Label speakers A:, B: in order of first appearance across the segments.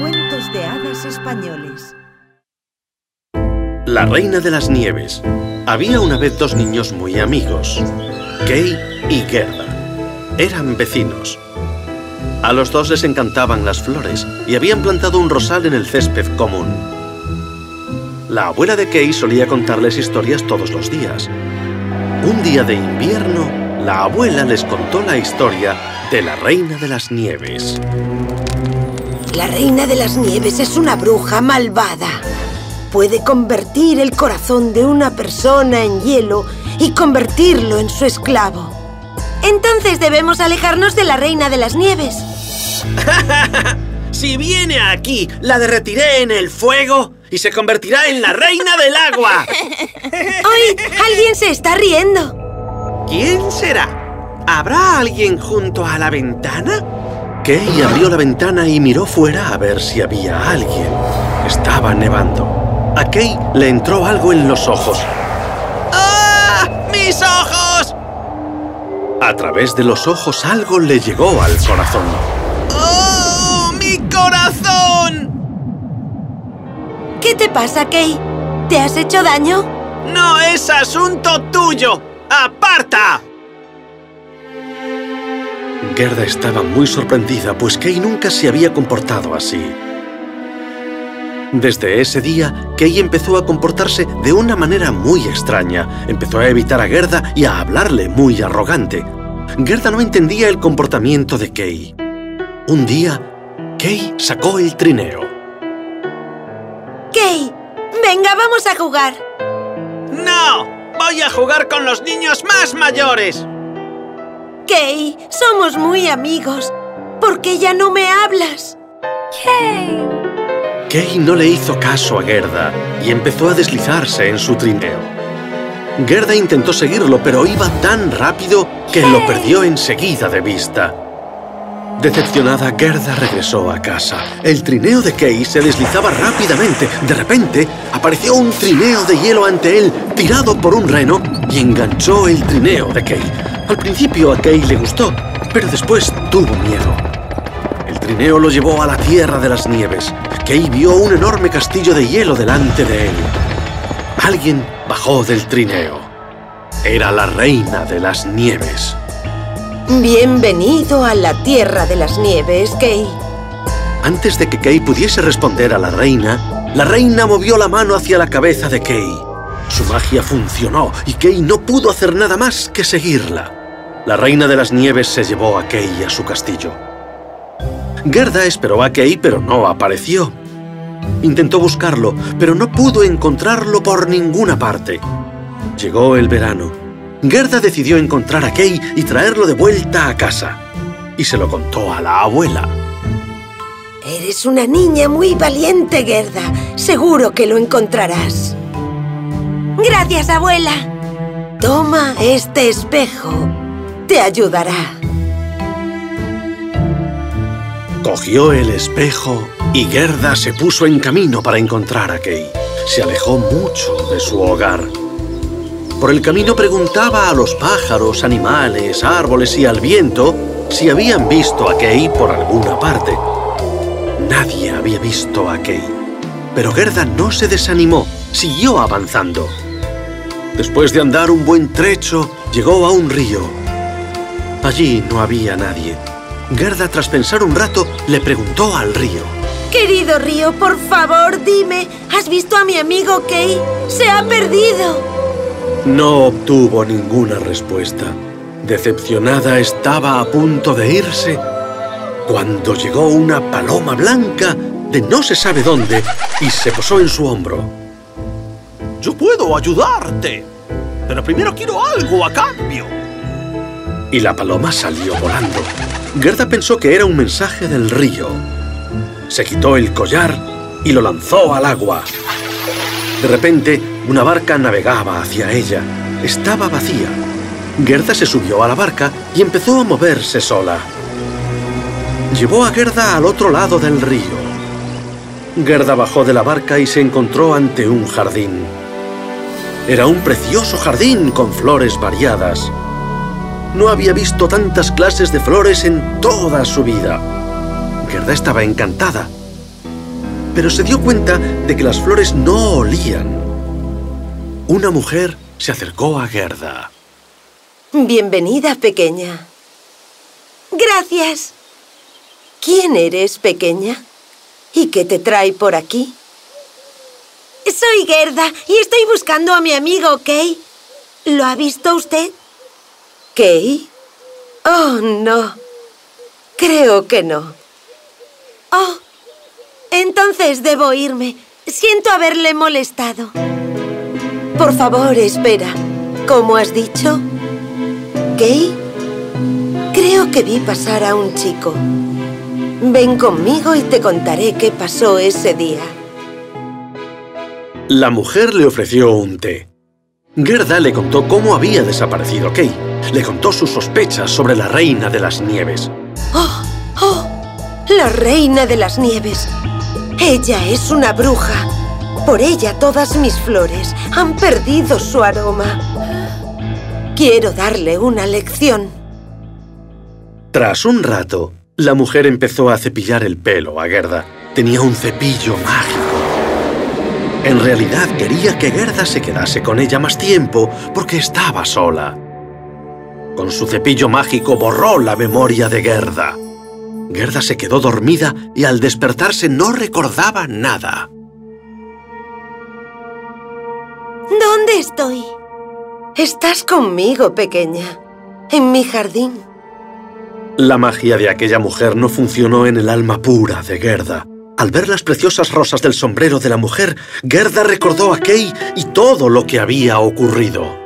A: Cuentos de hadas españoles.
B: La Reina de las Nieves. Había una vez dos niños muy amigos, Kay y Gerda. Eran vecinos. A los dos les encantaban las flores y habían plantado un rosal en el césped común. La abuela de Kay solía contarles historias todos los días. Un día de invierno, la abuela les contó la historia de la Reina de las Nieves.
C: La Reina de las Nieves es una bruja malvada. Puede convertir el corazón de una persona en hielo y convertirlo en su esclavo. Entonces debemos alejarnos de la Reina de las Nieves.
B: si viene aquí, la derretiré en el fuego y se convertirá en la Reina del Agua.
C: ¡Ay! Alguien se está riendo.
B: ¿Quién será? ¿Habrá alguien junto a la ventana? Kay abrió la ventana y miró fuera a ver si había alguien. Estaba nevando. A Kay le entró algo en los ojos. ¡Ah! ¡Mis ojos! A través de los ojos algo le llegó al corazón. ¡Oh! ¡Mi corazón!
C: ¿Qué te pasa, Kay? ¿Te has hecho daño?
B: ¡No es asunto tuyo! ¡Aparta! Gerda estaba muy sorprendida, pues Kay nunca se había comportado así. Desde ese día, Kay empezó a comportarse de una manera muy extraña. Empezó a evitar a Gerda y a hablarle muy arrogante. Gerda no entendía el comportamiento de Kay. Un día, Kay sacó el trineo.
C: ¡Kay! ¡Venga, vamos a jugar!
B: ¡No! ¡Voy a jugar con los niños más mayores!
C: Kay, somos muy amigos. ¿Por qué ya no me hablas?
A: ¡Kay!
B: Kay no le hizo caso a Gerda y empezó a deslizarse en su trineo. Gerda intentó seguirlo, pero iba tan rápido que lo perdió enseguida de vista. Decepcionada, Gerda regresó a casa. El trineo de Kay se deslizaba rápidamente. De repente, apareció un trineo de hielo ante él, tirado por un reno, y enganchó el trineo de Kay. Al principio a Kay le gustó, pero después tuvo miedo. El trineo lo llevó a la Tierra de las Nieves. Kay vio un enorme castillo de hielo delante de él. Alguien bajó del trineo. Era la Reina de las Nieves.
C: Bienvenido a la Tierra de las Nieves, Kay.
B: Antes de que Kay pudiese responder a la reina, la reina movió la mano hacia la cabeza de Kay. Su magia funcionó y Kay no pudo hacer nada más que seguirla. La reina de las nieves se llevó a Kay a su castillo. Gerda esperó a Kay, pero no apareció. Intentó buscarlo, pero no pudo encontrarlo por ninguna parte. Llegó el verano. Gerda decidió encontrar a Kay y traerlo de vuelta a casa. Y se lo contó a la abuela.
C: Eres una niña muy valiente, Gerda. Seguro que lo encontrarás. Gracias, abuela. Toma este espejo. Te ayudará.
B: Cogió el espejo y Gerda se puso en camino para encontrar a Kay. Se alejó mucho de su hogar. Por el camino preguntaba a los pájaros, animales, árboles y al viento si habían visto a Kay por alguna parte. Nadie había visto a Kay. Pero Gerda no se desanimó, siguió avanzando. Después de andar un buen trecho, llegó a un río. Allí no había nadie. Gerda, tras pensar un rato, le preguntó al río.
C: Querido río, por favor, dime, ¿has visto a mi amigo Kay? ¡Se ha perdido!
B: No obtuvo ninguna respuesta. Decepcionada estaba a punto de irse cuando llegó una paloma blanca de no se sabe dónde y se posó en su hombro.
D: Yo puedo ayudarte, pero primero quiero algo a cambio.
B: Y la paloma salió volando. Gerda pensó que era un mensaje del río. Se quitó el collar y lo lanzó al agua. De repente, una barca navegaba hacia ella. Estaba vacía. Gerda se subió a la barca y empezó a moverse sola. Llevó a Gerda al otro lado del río. Gerda bajó de la barca y se encontró ante un jardín. Era un precioso jardín con flores variadas. No había visto tantas clases de flores en toda su vida. Gerda estaba encantada. Pero se dio cuenta de que las flores no olían. Una mujer se acercó a Gerda.
C: Bienvenida, pequeña. Gracias. ¿Quién eres, pequeña? ¿Y qué te trae por aquí? Soy Gerda y estoy buscando a mi amigo Kay. ¿Lo ha visto usted? ¿Kay? Oh, no. Creo que no. Oh, entonces debo irme. Siento haberle molestado. Por favor, espera. ¿Cómo has dicho? ¿Kay? Creo que vi pasar a un chico. Ven conmigo y te contaré qué pasó ese día.
B: La mujer le ofreció un té. Gerda le contó cómo había desaparecido Kay. Le contó sus sospechas sobre la Reina de las Nieves.
C: ¡Oh! ¡Oh! La Reina de las Nieves. Ella es una bruja. Por ella todas mis flores han perdido su aroma. Quiero darle una lección.
B: Tras un rato, la mujer empezó a cepillar el pelo a Gerda. Tenía un cepillo mágico. En realidad quería que Gerda se quedase con ella más tiempo porque estaba sola. Con su cepillo mágico borró la memoria de Gerda. Gerda se quedó dormida y al despertarse no recordaba nada.
C: ¿Dónde estoy? Estás conmigo, pequeña. En mi jardín.
B: La magia de aquella mujer no funcionó en el alma pura de Gerda. Al ver las preciosas rosas del sombrero de la mujer, Gerda recordó a Kay y todo lo que había ocurrido.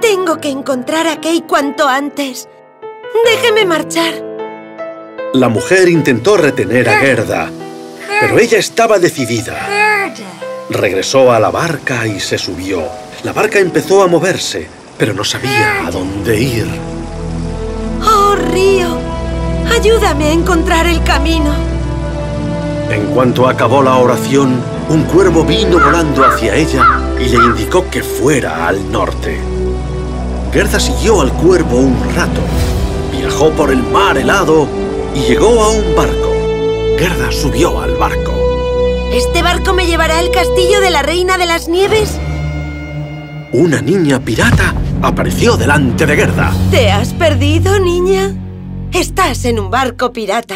C: Tengo que encontrar a Kay cuanto antes. Déjeme marchar.
B: La mujer intentó retener a Gerda, pero ella estaba decidida. Regresó a la barca y se subió. La barca empezó a moverse, pero no sabía a dónde ir.
C: ¡Oh, río! Ayúdame a encontrar el camino.
B: En cuanto acabó la oración, un cuervo vino volando hacia ella y le indicó que fuera al norte. Gerda siguió al cuervo un rato, viajó por el mar helado y llegó a un barco. Gerda subió al barco.
C: ¿Este barco me llevará al castillo de la Reina de las Nieves?
B: Una niña pirata apareció delante de Gerda.
C: ¿Te has perdido, niña? Estás en un barco pirata.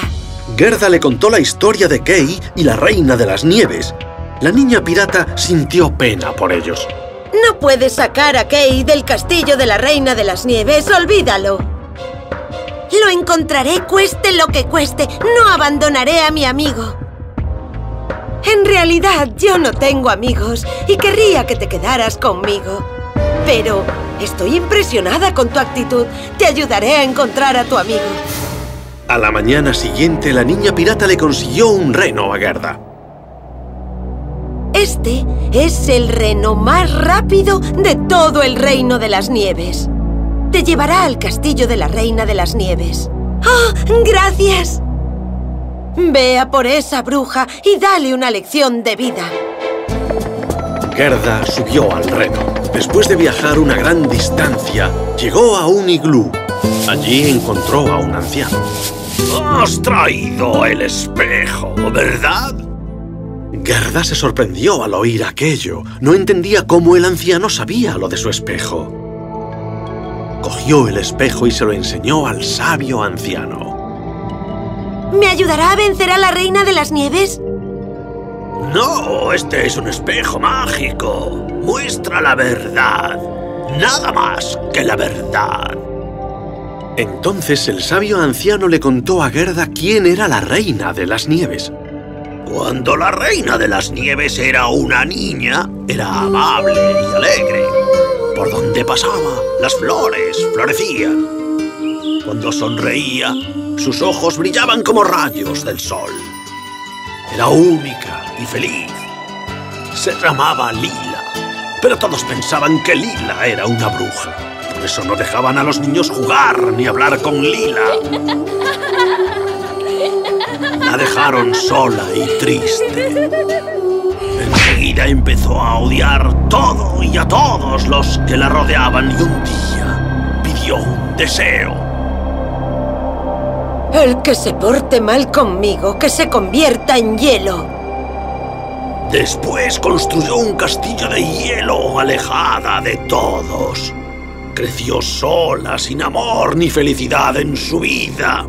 B: Gerda le contó la historia de Kay y la Reina de las Nieves. La niña pirata sintió pena por ellos.
C: No puedes sacar a Kay del castillo de la Reina de las Nieves, olvídalo. Lo encontraré cueste lo que cueste. No abandonaré a mi amigo. En realidad, yo no tengo amigos y querría que te quedaras conmigo. Pero estoy impresionada con tu actitud. Te ayudaré a encontrar a tu amigo.
B: A la mañana siguiente, la niña pirata le consiguió un reno a Gerda.
C: Este es el reno más rápido de todo el Reino de las Nieves. Te llevará al castillo de la Reina de las Nieves. ¡Oh, gracias! Vea por esa bruja y dale una lección de vida.
B: Gerda subió al reno. Después de viajar una gran distancia, llegó a un iglú. Allí encontró a un anciano.
D: Has traído el espejo, ¿verdad?
B: Gerda se sorprendió al oír aquello. No entendía cómo el anciano sabía lo de su espejo. Cogió el espejo y se lo enseñó al sabio anciano.
C: ¿Me ayudará a vencer a la Reina de las Nieves?
D: No, este es un espejo mágico. Muestra la verdad. Nada más que la verdad.
B: Entonces el sabio anciano le contó a Gerda quién era la Reina de las Nieves.
D: Cuando la Reina de las Nieves era una niña, era amable y alegre. Por donde pasaba, las flores florecían. Cuando sonreía, sus ojos brillaban como rayos del sol. Era única y feliz. Se llamaba Lila, pero todos pensaban que Lila era una bruja. Por eso no dejaban a los niños jugar ni hablar con Lila. La dejaron sola y triste. Enseguida empezó a odiar todo y a todos los que la rodeaban y un día pidió un deseo.
C: El que se porte mal conmigo, que se convierta en hielo.
D: Después construyó un castillo de hielo alejada de todos. Creció sola, sin amor ni felicidad en su vida.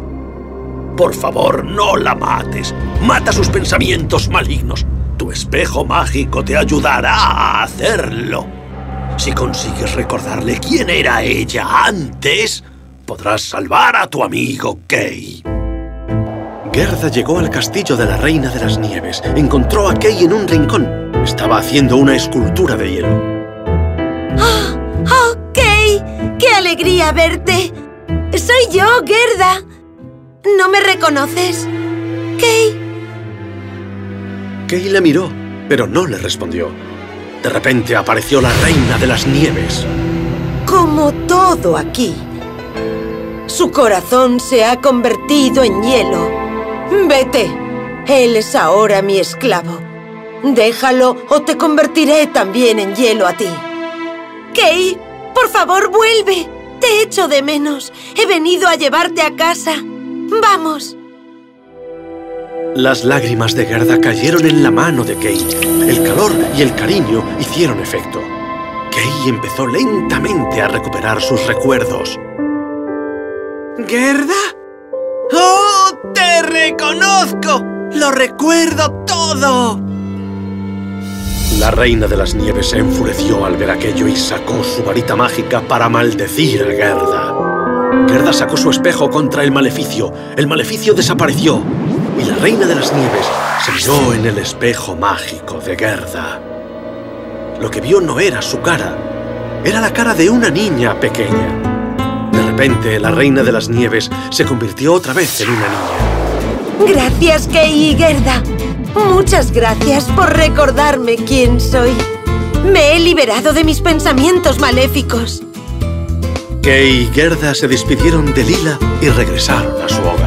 D: Por favor, no la mates. Mata sus pensamientos malignos. Tu espejo mágico te ayudará a hacerlo. Si consigues recordarle quién era ella antes, podrás salvar a tu amigo Kay.
B: Gerda llegó al castillo de la Reina de las Nieves. Encontró a Kay en un rincón. Estaba haciendo una escultura de hielo.
C: Alegría verte! Soy yo, Gerda. ¿No me reconoces? Kay.
B: Kay le miró, pero no le respondió. De repente apareció la Reina de las Nieves.
C: Como todo aquí. Su corazón se ha convertido en hielo. Vete. Él es ahora mi esclavo. Déjalo o te convertiré también en hielo a ti. Kay, por favor, vuelve. Te echo de menos. He venido a llevarte a casa. ¡Vamos!
B: Las lágrimas de Gerda cayeron en la mano de Kay. El calor y el cariño hicieron efecto. Kay empezó lentamente a recuperar sus recuerdos.
E: ¿Gerda? ¡Oh, te reconozco! ¡Lo recuerdo todo!
B: La Reina de las Nieves se enfureció al ver aquello y sacó su varita mágica para maldecir a Gerda. Gerda sacó su espejo contra el maleficio. El maleficio desapareció y la Reina de las Nieves se miró en el espejo mágico de Gerda. Lo que vio no era su cara, era la cara de una niña pequeña. De repente, la Reina de las Nieves se convirtió otra vez en una niña.
C: Gracias, Kay y Gerda. Muchas gracias por recordarme quién soy. Me he liberado de mis pensamientos maléficos.
B: Kay y Gerda se despidieron de Lila y regresaron a su hogar.